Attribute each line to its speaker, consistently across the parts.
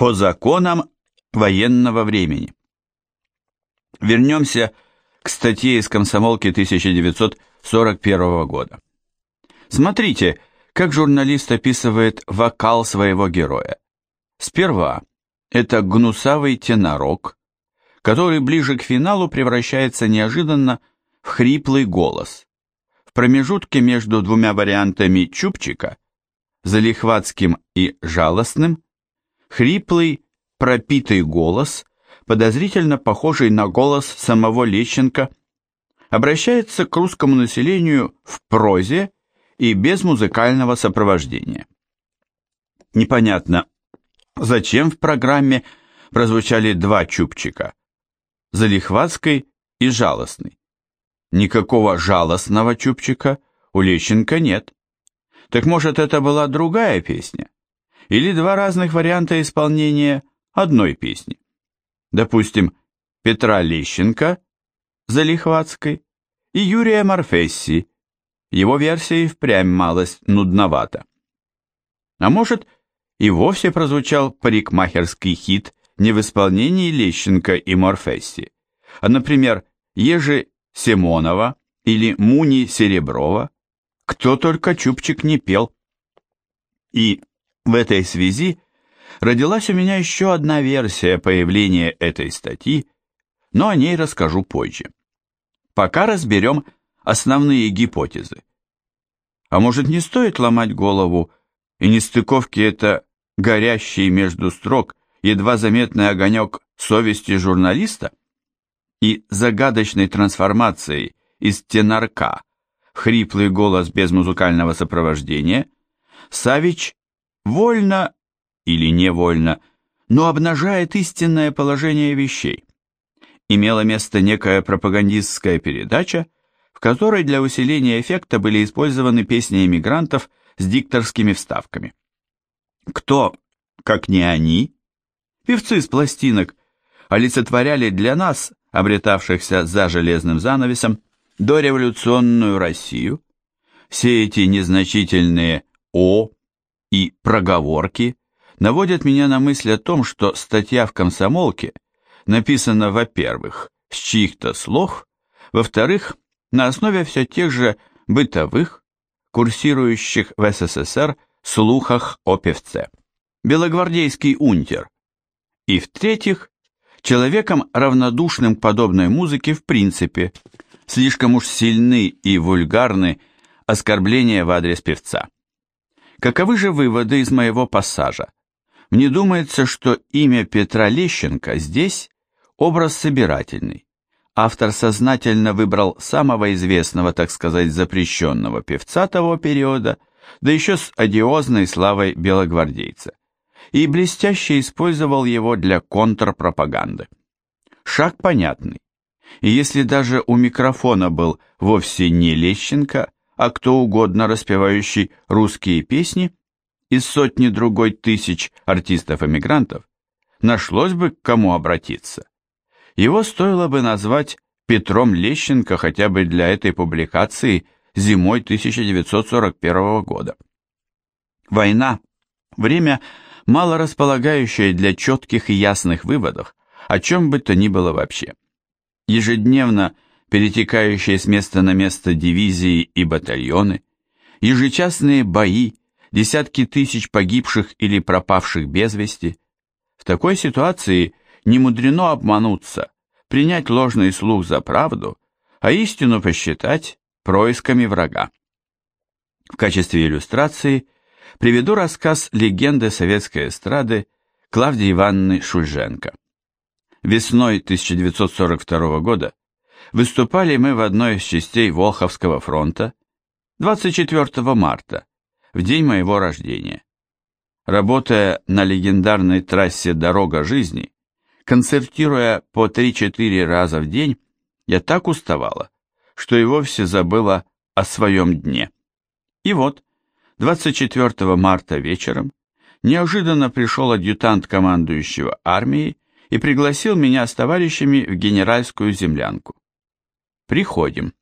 Speaker 1: по законам военного времени. Вернемся к статье из комсомолки 1941 года. Смотрите, как журналист описывает вокал своего героя. Сперва это гнусавый тенорок, который ближе к финалу превращается неожиданно в хриплый голос. В промежутке между двумя вариантами чупчика, залихватским и жалостным, хриплый, пропитый голос, подозрительно похожий на голос самого Лещенко, обращается к русскому населению в прозе и без музыкального сопровождения. Непонятно, зачем в программе прозвучали два чупчика – залихватской и жалостный. Никакого жалостного чупчика у Лещенко нет. Так может это была другая песня? Или два разных варианта исполнения одной песни? Допустим, Петра Лещенко, Залихватской, и Юрия Морфесси, его версия и впрямь малость нудновата. А может, и вовсе прозвучал парикмахерский хит не в исполнении Лещенко и Морфесси, а, например, Ежи Симонова или Муни Сереброва, кто только Чупчик не пел. И в этой связи родилась у меня еще одна версия появления этой статьи, но о ней расскажу позже. Пока разберем основные гипотезы. А может не стоит ломать голову, и нестыковки это горящий между строк едва заметный огонек совести журналиста? И загадочной трансформацией из тенорка в хриплый голос без музыкального сопровождения Савич вольно или невольно, но обнажает истинное положение вещей. Имела место некая пропагандистская передача, в которой для усиления эффекта были использованы песни эмигрантов с дикторскими вставками. Кто, как не они, певцы с пластинок, олицетворяли для нас, обретавшихся за железным занавесом, дореволюционную Россию, все эти незначительные «о» и проговорки наводят меня на мысль о том, что статья в «Комсомолке» написана, во-первых, с чьих-то слов, во-вторых, на основе все тех же бытовых, курсирующих в СССР слухах о певце. Белогвардейский унтер. И в-третьих, человеком равнодушным к подобной музыке в принципе, слишком уж сильны и вульгарны оскорбления в адрес певца. Каковы же выводы из моего пассажа? Мне думается, что имя Петра Лещенко здесь образ собирательный. Автор сознательно выбрал самого известного, так сказать, запрещенного певца того периода, да еще с одиозной славой белогвардейца, и блестяще использовал его для контрпропаганды. Шаг понятный. И если даже у микрофона был вовсе не Лещенко, а кто угодно распевающий русские песни, из сотни другой тысяч артистов-эмигрантов, нашлось бы к кому обратиться. Его стоило бы назвать Петром Лещенко хотя бы для этой публикации зимой 1941 года. Война – время, мало располагающее для четких и ясных выводов, о чем бы то ни было вообще. Ежедневно перетекающие с места на место дивизии и батальоны, ежечасные бои, десятки тысяч погибших или пропавших без вести. В такой ситуации не мудрено обмануться, принять ложный слух за правду, а истину посчитать происками врага. В качестве иллюстрации приведу рассказ легенды советской эстрады Клавдии Ивановны Шульженко. Весной 1942 года выступали мы в одной из частей Волховского фронта 24 марта, в день моего рождения. Работая на легендарной трассе «Дорога жизни», концертируя по 3-4 раза в день, я так уставала, что и вовсе забыла о своем дне. И вот, 24 марта вечером, неожиданно пришел адъютант командующего армией и пригласил меня с товарищами в генеральскую землянку. Приходим.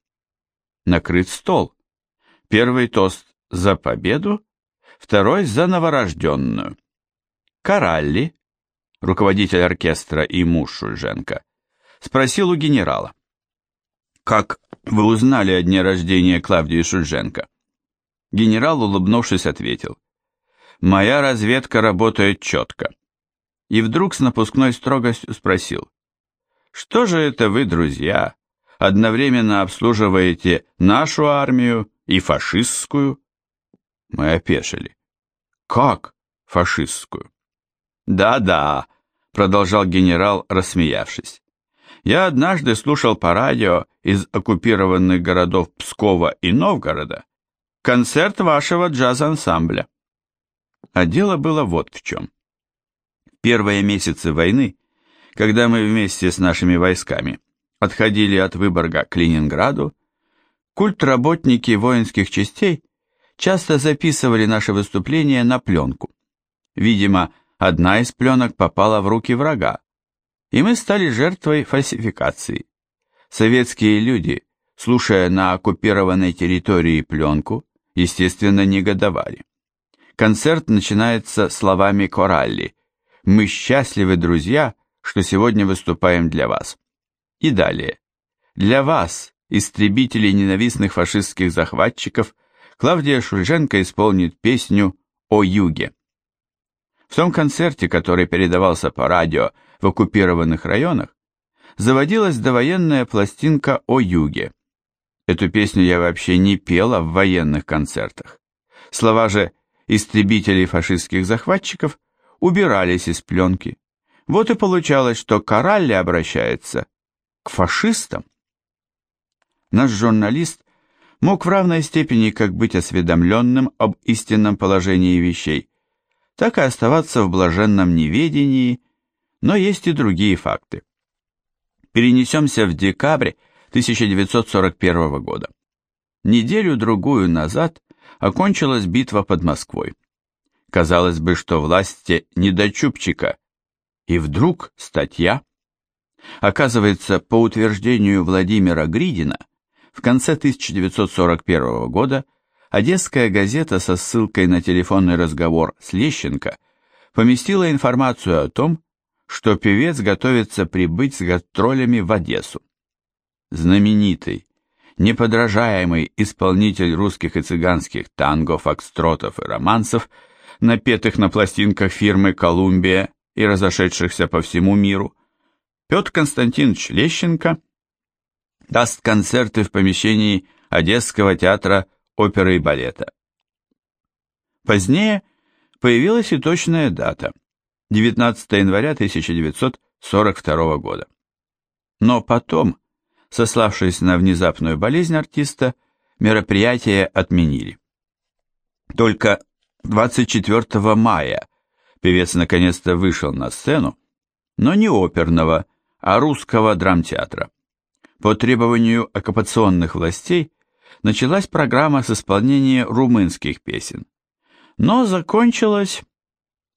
Speaker 1: Накрыт стол. Первый тост за победу, второй за новорожденную. Коралли, руководитель оркестра и муж Шульженко, спросил у генерала. «Как вы узнали о дне рождения Клавдии Шульженко?» Генерал, улыбнувшись, ответил. «Моя разведка работает четко». И вдруг с напускной строгостью спросил. «Что же это вы, друзья, одновременно обслуживаете нашу армию и фашистскую?» Мы опешили. «Как фашистскую?» «Да-да», — продолжал генерал, рассмеявшись. «Я однажды слушал по радио из оккупированных городов Пскова и Новгорода концерт вашего джаз-ансамбля». А дело было вот в чем. Первые месяцы войны, когда мы вместе с нашими войсками отходили от Выборга к Ленинграду, культработники воинских частей часто записывали наши выступления на пленку. Видимо, одна из пленок попала в руки врага, и мы стали жертвой фальсификации. Советские люди, слушая на оккупированной территории пленку, естественно, негодовали. Концерт начинается словами Коралли «Мы счастливы, друзья, что сегодня выступаем для вас». И далее. Для вас, истребителей ненавистных фашистских захватчиков, Клавдия Шульженко исполнит песню «О юге». В том концерте, который передавался по радио в оккупированных районах, заводилась довоенная пластинка о юге. Эту песню я вообще не пела в военных концертах. Слова же «истребителей фашистских захватчиков» убирались из пленки. Вот и получалось, что Коралли обращается к фашистам. Наш журналист мог в равной степени как быть осведомленным об истинном положении вещей, так и оставаться в блаженном неведении, но есть и другие факты. Перенесемся в декабрь 1941 года. Неделю-другую назад окончилась битва под Москвой. Казалось бы, что власти не до чубчика, и вдруг статья. Оказывается, по утверждению Владимира Гридина, в конце 1941 года Одесская газета со ссылкой на телефонный разговор с Лещенко поместила информацию о том, что певец готовится прибыть с гастролями в Одессу. Знаменитый, неподражаемый исполнитель русских и цыганских танго, фокстротов и романсов, напетых на пластинках фирмы «Колумбия» и разошедшихся по всему миру, Петр Константинович Лещенко даст концерты в помещении Одесского театра оперы и балета. Позднее появилась и точная дата – 19 января 1942 года. Но потом, сославшись на внезапную болезнь артиста, мероприятие отменили. Только 24 мая певец наконец-то вышел на сцену, но не оперного, а русского драмтеатра. По требованию оккупационных властей началась программа с исполнения румынских песен. Но закончилась...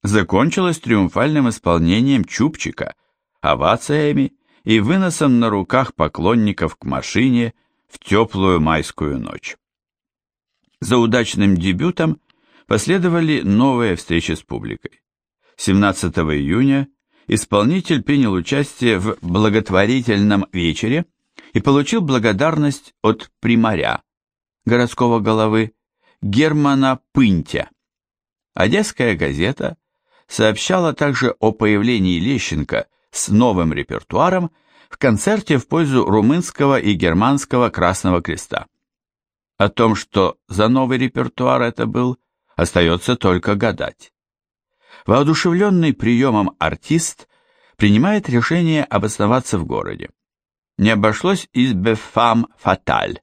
Speaker 1: Закончилась триумфальным исполнением Чупчика, овациями и выносом на руках поклонников к машине в теплую майскую ночь. За удачным дебютом последовали новые встречи с публикой. 17 июня исполнитель принял участие в благотворительном вечере и получил благодарность от примаря, городского головы, Германа Пынтя. Одесская газета сообщала также о появлении Лещенко с новым репертуаром в концерте в пользу румынского и германского Красного Креста. О том, что за новый репертуар это был, остается только гадать. Воодушевленный приемом артист принимает решение обосноваться в городе. Не обошлось из «Бефам фаталь»,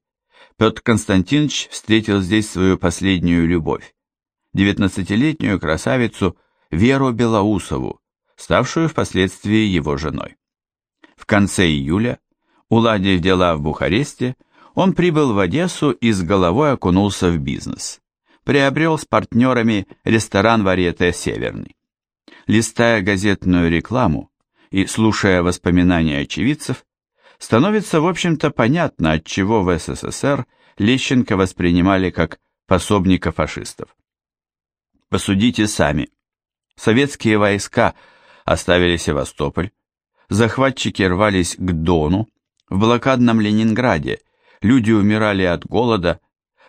Speaker 1: Петр Константинович встретил здесь свою последнюю любовь, девятнадцатилетнюю красавицу Веру Белоусову, ставшую впоследствии его женой. В конце июля, уладив дела в Бухаресте, он прибыл в Одессу и с головой окунулся в бизнес. Приобрел с партнерами ресторан «Варьете Северный». Листая газетную рекламу и слушая воспоминания очевидцев, становится, в общем-то, понятно, от чего в СССР Лещенко воспринимали как пособника фашистов. Посудите сами. Советские войска оставили Севастополь, захватчики рвались к Дону, в блокадном Ленинграде люди умирали от голода,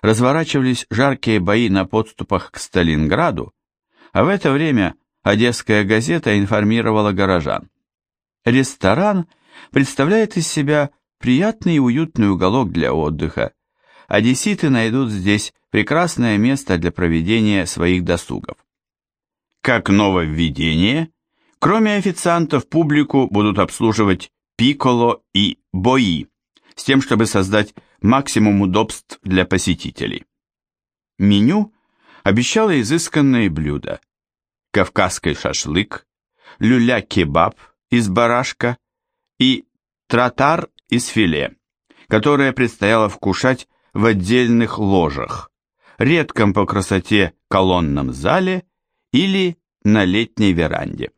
Speaker 1: разворачивались жаркие бои на подступах к Сталинграду, а в это время Одесская газета информировала горожан. Ресторан представляет из себя приятный и уютный уголок для отдыха. Одесситы найдут здесь прекрасное место для проведения своих досугов. Как нововведение, кроме официантов, публику будут обслуживать пикколо и бои, с тем, чтобы создать максимум удобств для посетителей. Меню обещало изысканные блюда. Кавказский шашлык, люля-кебаб из барашка и тратар из филе, которое предстояло вкушать в отдельных ложах, редком по красоте колонном зале или на летней веранде.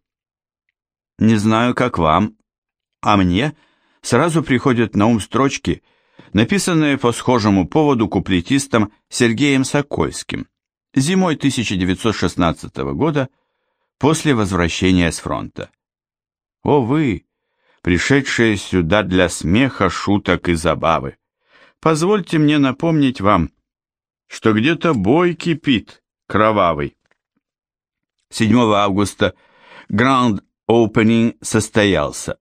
Speaker 1: Не знаю, как вам, а мне сразу приходят на ум строчки, написанные по схожему поводу куплетистом Сергеем Сокольским зимой 1916 года после возвращения с фронта. О вы, пришедшие сюда для смеха, шуток и забавы, позвольте мне напомнить вам, что где-то бой кипит, кровавый. 7 августа Grand Opening состоялся.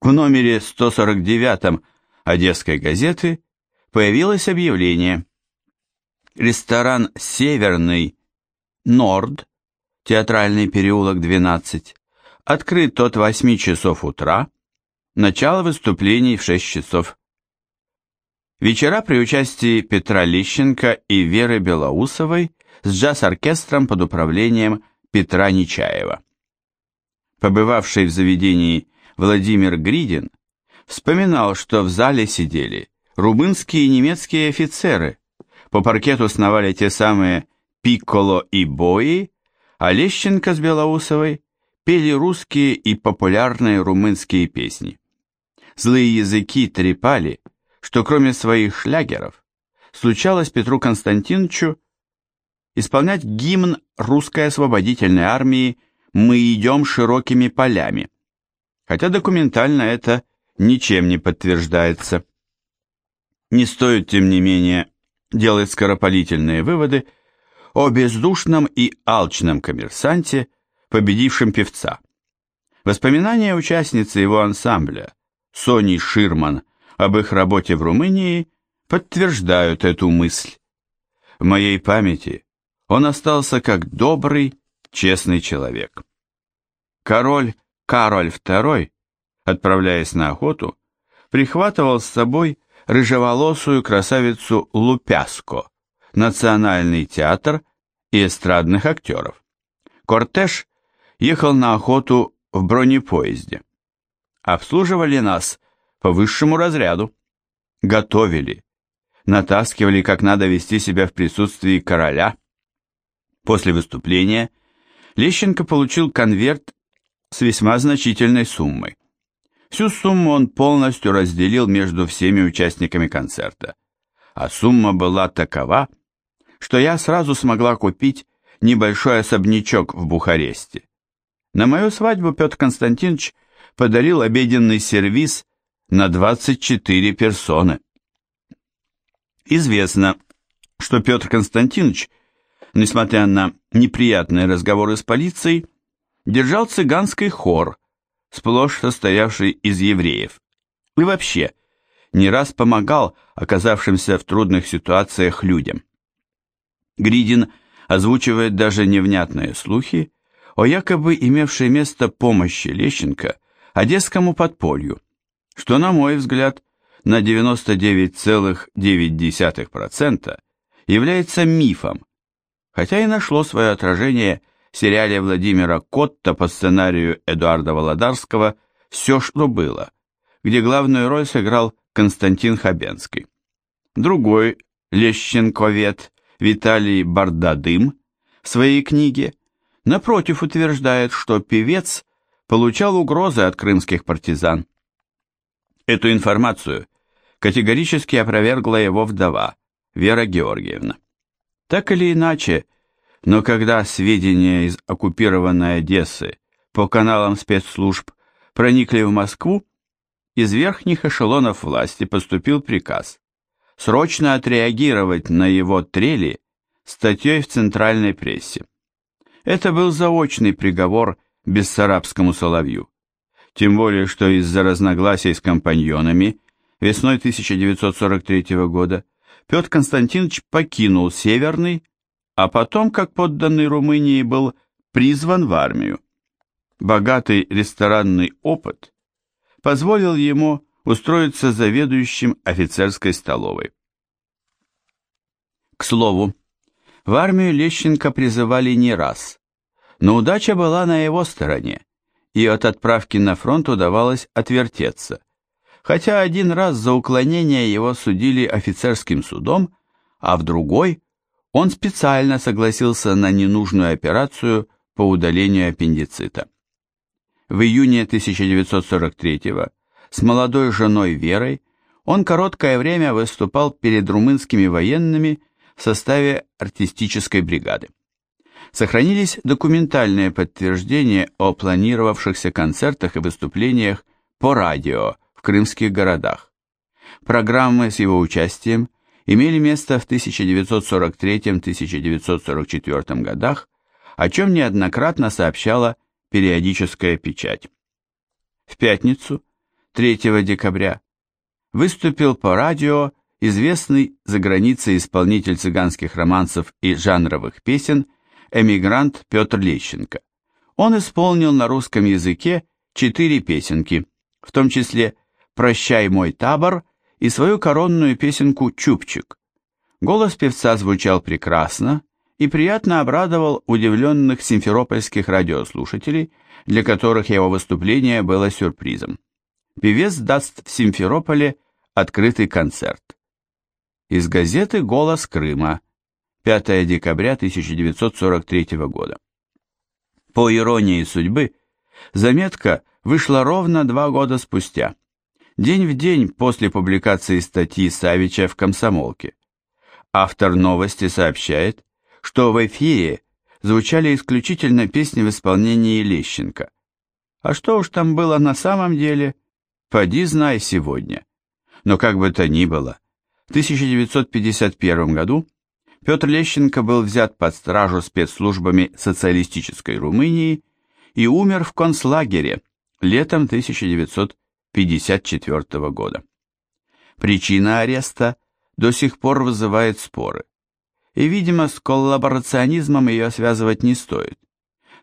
Speaker 1: В номере 149 Одесской газеты появилось объявление. Ресторан «Северный» Норд, театральный переулок 12, открыт от 8 часов утра, начало выступлений в 6 часов. Вечера при участии Петра Лещенко и Веры Белоусовой с джаз-оркестром под управлением Петра Нечаева. Побывавший в заведении Владимир Гридин вспоминал, что в зале сидели румынские и немецкие офицеры, по паркету сновали те самые Пикколо и Бои, а Лещенко с Белоусовой пели русские и популярные румынские песни. Злые языки трепали, что кроме своих шлягеров, случалось Петру Константиновичу исполнять гимн русской освободительной армии «Мы идем широкими полями», хотя документально это ничем не подтверждается. Не стоит, тем не менее, делать скоропалительные выводы о бездушном и алчном коммерсанте, победившем певца. Воспоминания участницы его ансамбля, Сони Ширман, об их работе в Румынии подтверждают эту мысль. В моей памяти он остался как добрый, честный человек. Король Кароль II, отправляясь на охоту, прихватывал с собой рыжеволосую красавицу Лупяско, национальный театр и эстрадных актеров. Кортеж ехал на охоту в бронепоезде. Обслуживали нас по высшему разряду, готовили, натаскивали, как надо вести себя в присутствии короля. После выступления Лещенко получил конверт с весьма значительной суммой. Всю сумму он полностью разделил между всеми участниками концерта, а сумма была такова, что я сразу смогла купить небольшой особнячок в Бухаресте. На мою свадьбу Петр Константинович подарил обеденный сервиз на 24 персоны. Известно, что Петр Константинович, несмотря на неприятные разговоры с полицией, держал цыганский хор, сплошь состоявший из евреев. И вообще, не раз помогал оказавшимся в трудных ситуациях людям. Гридин озвучивает даже невнятные слухи о якобы имевшей место помощи Лещенко одесскому подполью, что, на мой взгляд, на 99,9% является мифом, хотя и нашло свое отражение сериале Владимира Котта по сценарию Эдуарда Володарского «Все, что было», где главную роль сыграл Константин Хабенский. Другой лещенковед Виталий Бардадым в своей книге напротив утверждает, что певец получал угрозы от крымских партизан. Эту информацию категорически опровергла его вдова Вера Георгиевна. Так или иначе, но когда сведения из оккупированной Одессы по каналам спецслужб проникли в Москву, из верхних эшелонов власти поступил приказ срочно отреагировать на его трели статьей в центральной прессе. Это был заочный приговор бессарабскому соловью. Тем более, что из-за разногласий с компаньонами весной 1943 года Петр Константинович покинул Северный, а потом, как подданный Румынии, был призван в армию. Богатый ресторанный опыт позволил ему устроиться заведующим офицерской столовой. К слову, в армию Лещенко призывали не раз, но удача была на его стороне, и от отправки на фронт удавалось отвертеться, хотя один раз за уклонение его судили офицерским судом, а в другой он специально согласился на ненужную операцию по удалению аппендицита. В июне 1943 с молодой женой Верой он короткое время выступал перед румынскими военными в составе артистической бригады. Сохранились документальные подтверждения о планировавшихся концертах и выступлениях по радио в крымских городах. Программы с его участием имели место в 1943-1944 годах, о чем неоднократно сообщала периодическая печать. В пятницу, 3 декабря, выступил по радио известный за границей исполнитель цыганских романсов и жанровых песен эмигрант Петр Лещенко. Он исполнил на русском языке четыре песенки, в том числе «Прощай, мой табор» и свою коронную песенку «Чупчик». Голос певца звучал прекрасно и приятно обрадовал удивленных симферопольских радиослушателей, для которых его выступление было сюрпризом. Певец даст в Симферополе открытый концерт. Из газеты «Голос Крыма», 5 декабря 1943 года. По иронии судьбы, заметка вышла ровно два года спустя, день в день после публикации статьи Савича в «Комсомолке». Автор новости сообщает, что в эфире звучали исключительно песни в исполнении Лещенко. А что уж там было на самом деле, поди знай сегодня. Но как бы то ни было, в 1951 году Петр Лещенко был взят под стражу спецслужбами социалистической Румынии и умер в концлагере летом 1954 года. Причина ареста до сих пор вызывает споры, и, видимо, с коллаборационизмом ее связывать не стоит.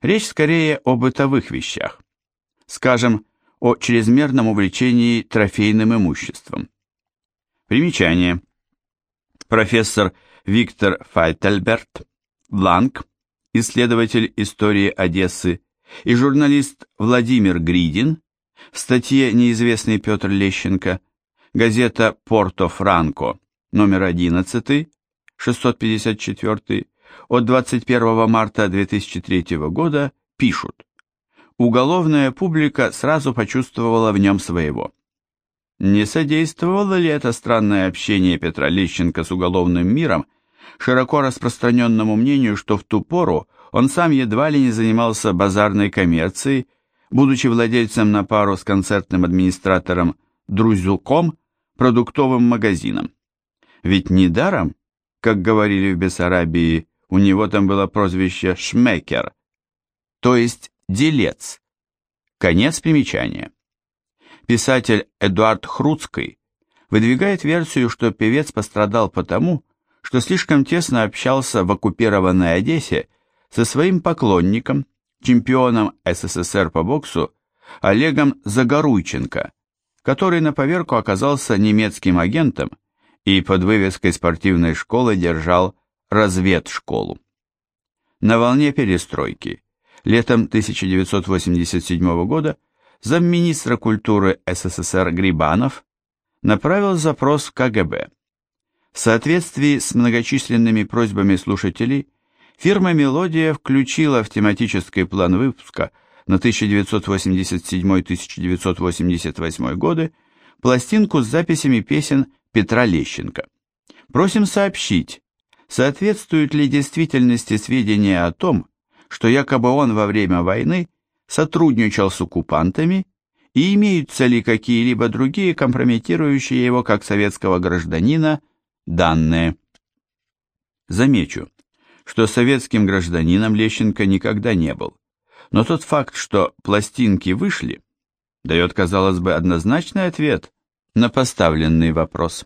Speaker 1: Речь скорее о бытовых вещах, скажем, о чрезмерном увлечении трофейным имуществом. Примечание. Профессор Виктор Файтельберт, Бланк, исследователь истории Одессы, и журналист Владимир Гридин в статье «Неизвестный Петр Лещенко», газета «Порто Франко», номер 11, 654, от 21 марта 2003 года пишут «Уголовная публика сразу почувствовала в нем своего». Не содействовало ли это странное общение Петра Лещенко с уголовным миром широко распространенному мнению, что в ту пору он сам едва ли не занимался базарной коммерцией, будучи владельцем на пару с концертным администратором Друзюком продуктовым магазином. Ведь недаром, как говорили в Бессарабии, у него там было прозвище Шмекер, то есть делец. Конец примечания. Писатель Эдуард Хруцкий выдвигает версию, что певец пострадал потому, что слишком тесно общался в оккупированной Одессе со своим поклонником, чемпионом СССР по боксу Олегом Загоруйченко, который на поверку оказался немецким агентом и под вывеской спортивной школы держал разведшколу. На волне перестройки летом 1987 года замминистра культуры СССР Грибанов направил запрос в КГБ. В соответствии с многочисленными просьбами слушателей, фирма «Мелодия» включила в тематический план выпуска на 1987-1988 годы пластинку с записями песен Петра Лещенко. Просим сообщить, соответствуют ли действительности сведения о том, что якобы он во время войны сотрудничал с оккупантами и имеются ли какие-либо другие компрометирующие его как советского гражданина данные. Замечу, что советским гражданином Лещенко никогда не был, но тот факт, что пластинки вышли, дает, казалось бы, однозначный ответ на поставленный вопрос.